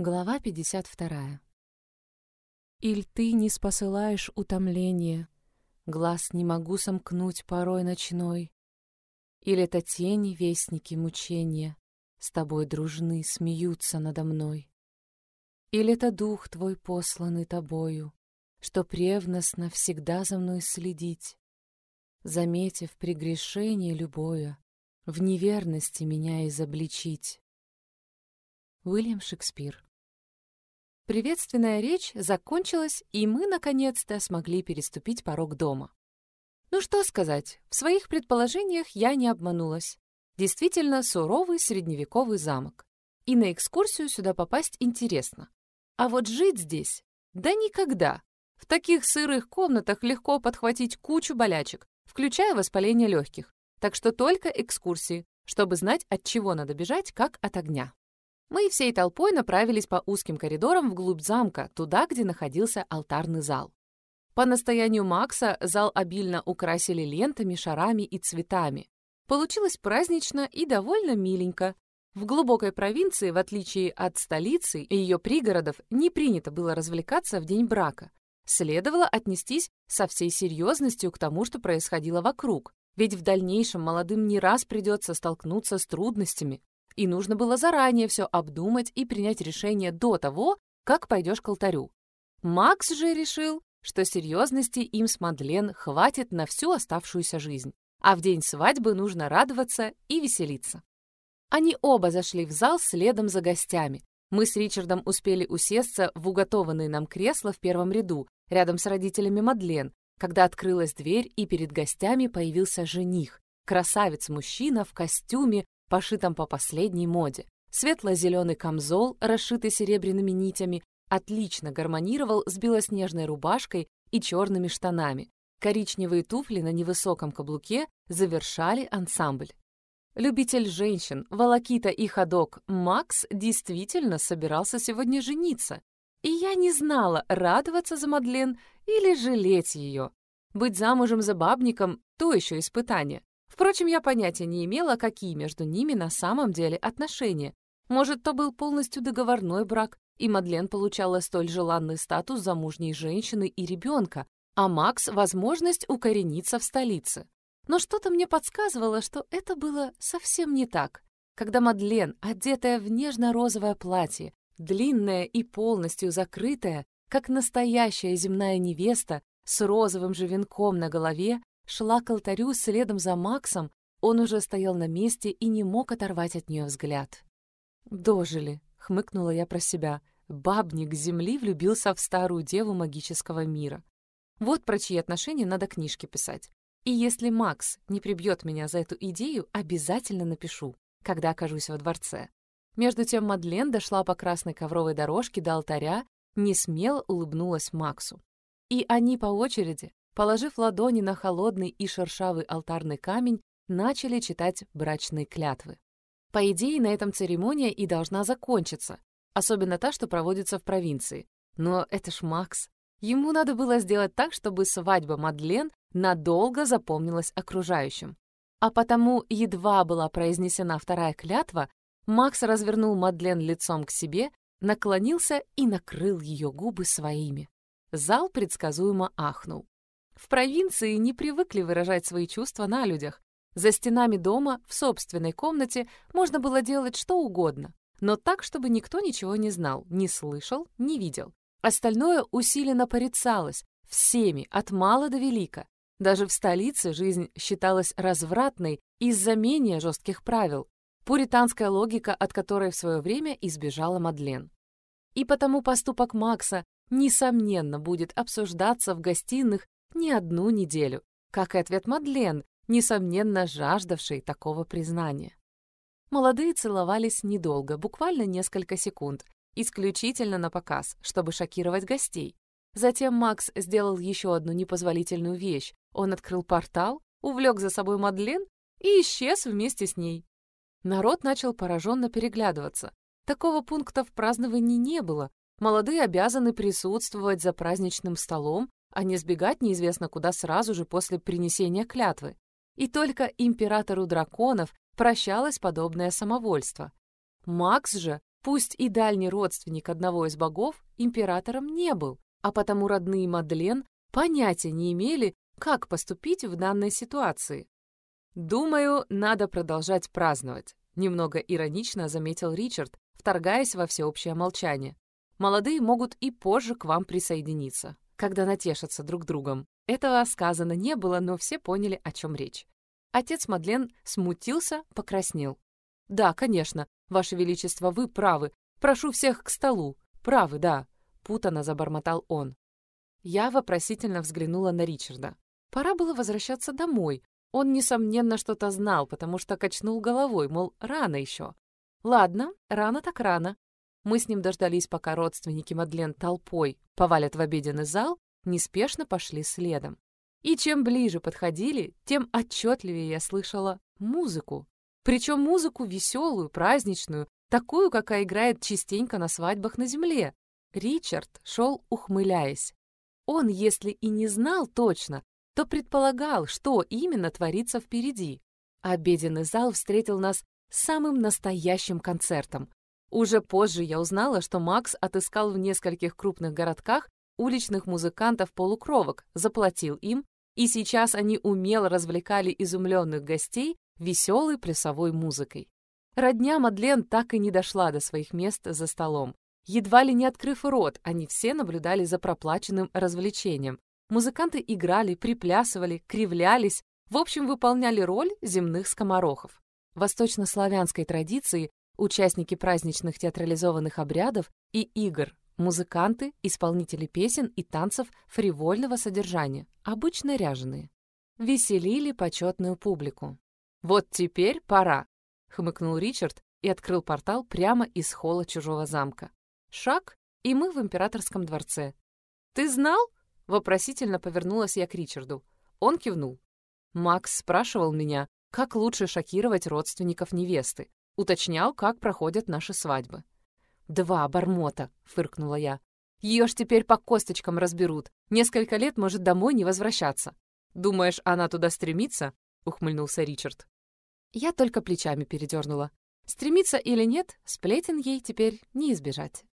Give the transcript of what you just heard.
Глава 52. Иль ты не спосылаешь утомление, Глаз не могу сомкнуть порой ночной, Или это тени, вестники мучения, С тобой дружны, смеются надо мной. Или это дух твой, посланный тобою, Что ревностно всегда за мной следить, Заметив прегрешение любое, В неверности меня изобличить. Уильям Шекспир Приветственная речь закончилась, и мы, наконец-то, смогли переступить порог дома. Ну что сказать, в своих предположениях я не обманулась. Действительно суровый средневековый замок. И на экскурсию сюда попасть интересно. А вот жить здесь? Да никогда. В таких сырых комнатах легко подхватить кучу болячек, включая воспаление легких. Так что только экскурсии, чтобы знать, от чего надо бежать, как от огня. Мы всей толпой направились по узким коридорам вглубь замка, туда, где находился алтарный зал. По настоянию Макса зал обильно украсили лентами, шарами и цветами. Получилось празднично и довольно миленько. В глубокой провинции, в отличие от столицы и ее пригородов, не принято было развлекаться в день брака. Следовало отнестись со всей серьезностью к тому, что происходило вокруг, ведь в дальнейшем молодым не раз придется столкнуться с трудностями, и нужно было заранее все обдумать и принять решение до того, как пойдешь к алтарю. Макс же решил, что серьезности им с Мадлен хватит на всю оставшуюся жизнь, а в день свадьбы нужно радоваться и веселиться. Они оба зашли в зал следом за гостями. Мы с Ричардом успели усесться в уготованные нам кресла в первом ряду, рядом с родителями Мадлен, когда открылась дверь и перед гостями появился жених, красавец-мужчина в костюме, пошитом по последней моде. Светло-зеленый камзол, расшитый серебряными нитями, отлично гармонировал с белоснежной рубашкой и черными штанами. Коричневые туфли на невысоком каблуке завершали ансамбль. Любитель женщин, волокита и ходок Макс действительно собирался сегодня жениться. И я не знала, радоваться за Мадлен или жалеть ее. Быть замужем за бабником — то еще испытание. Впрочем, я понятия не имела, какие между ними на самом деле отношения. Может, то был полностью договорной брак, и Мадлен получала столь желанный статус замужней женщины и ребенка, а Макс — возможность укорениться в столице. Но что-то мне подсказывало, что это было совсем не так. Когда Мадлен, одетая в нежно-розовое платье, длинная и полностью закрытая, как настоящая земная невеста, с розовым же венком на голове, шла к алтарю следом за Максом, он уже стоял на месте и не мог оторвать от нее взгляд. «Дожили», — хмыкнула я про себя. Бабник земли влюбился в старую деву магического мира. Вот про чьи отношения надо книжки писать. И если Макс не прибьет меня за эту идею, обязательно напишу, когда окажусь во дворце. Между тем Мадлен дошла по красной ковровой дорожке до алтаря, не смело улыбнулась Максу. И они по очереди, положив ладони на холодный и шершавый алтарный камень, начали читать брачные клятвы. По идее, на этом церемония и должна закончиться, особенно та, что проводится в провинции. Но это ж Макс. Ему надо было сделать так, чтобы свадьба Мадлен надолго запомнилась окружающим. А потому едва была произнесена вторая клятва, Макс развернул Мадлен лицом к себе, наклонился и накрыл ее губы своими. Зал предсказуемо ахнул. В провинции не привыкли выражать свои чувства на людях. За стенами дома, в собственной комнате, можно было делать что угодно, но так, чтобы никто ничего не знал, не слышал, не видел. Остальное усиленно порицалось, всеми, от мала до велика. Даже в столице жизнь считалась развратной из-за менее жестких правил, пуританская логика, от которой в свое время избежала Мадлен. И потому поступок Макса, несомненно, будет обсуждаться в гостиных не одну неделю, как и ответ Мадлен, несомненно жаждавшей такого признания. Молодые целовались недолго, буквально несколько секунд, исключительно на показ, чтобы шокировать гостей. Затем Макс сделал еще одну непозволительную вещь. Он открыл портал, увлек за собой Мадлен и исчез вместе с ней. Народ начал пораженно переглядываться. Такого пункта в праздновании не было. Молодые обязаны присутствовать за праздничным столом, а не сбегать неизвестно куда сразу же после принесения клятвы. И только императору драконов прощалось подобное самовольство. Макс же, Пусть и дальний родственник одного из богов императором не был, а потому родные Мадлен понятия не имели, как поступить в данной ситуации. «Думаю, надо продолжать праздновать», — немного иронично заметил Ричард, вторгаясь во всеобщее молчание. «Молодые могут и позже к вам присоединиться, когда натешатся друг другом». Этого сказано не было, но все поняли, о чем речь. Отец Мадлен смутился, покраснел. «Да, конечно, Ваше Величество, вы правы. Прошу всех к столу. Правы, да», — путано забормотал он. Я вопросительно взглянула на Ричарда. Пора было возвращаться домой. Он, несомненно, что-то знал, потому что качнул головой, мол, рано еще. Ладно, рано так рано. Мы с ним дождались, пока родственники Мадлен толпой повалят в обеденный зал, неспешно пошли следом. И чем ближе подходили, тем отчетливее я слышала музыку. Причем музыку веселую, праздничную, такую, какая играет частенько на свадьбах на земле. Ричард шел, ухмыляясь. Он, если и не знал точно, то предполагал, что именно творится впереди. Обеденный зал встретил нас самым настоящим концертом. Уже позже я узнала, что Макс отыскал в нескольких крупных городках уличных музыкантов-полукровок, заплатил им, и сейчас они умело развлекали изумленных гостей веселой плясовой музыкой. Родня Мадлен так и не дошла до своих мест за столом. Едва ли не открыв рот, они все наблюдали за проплаченным развлечением. Музыканты играли, приплясывали, кривлялись, в общем, выполняли роль земных скоморохов. В восточнославянской традиции участники праздничных театрализованных обрядов и игр Музыканты, исполнители песен и танцев фривольного содержания, обычно ряженые. Веселили почетную публику. «Вот теперь пора», — хмыкнул Ричард и открыл портал прямо из холла чужого замка. Шаг, и мы в императорском дворце. «Ты знал?» — вопросительно повернулась я к Ричарду. Он кивнул. Макс спрашивал меня, как лучше шокировать родственников невесты. Уточнял, как проходят наши свадьбы. «Два обормота», — фыркнула я. «Ее ж теперь по косточкам разберут. Несколько лет может домой не возвращаться». «Думаешь, она туда стремится?» — ухмыльнулся Ричард. Я только плечами передернула. Стремиться или нет, сплетен ей теперь не избежать.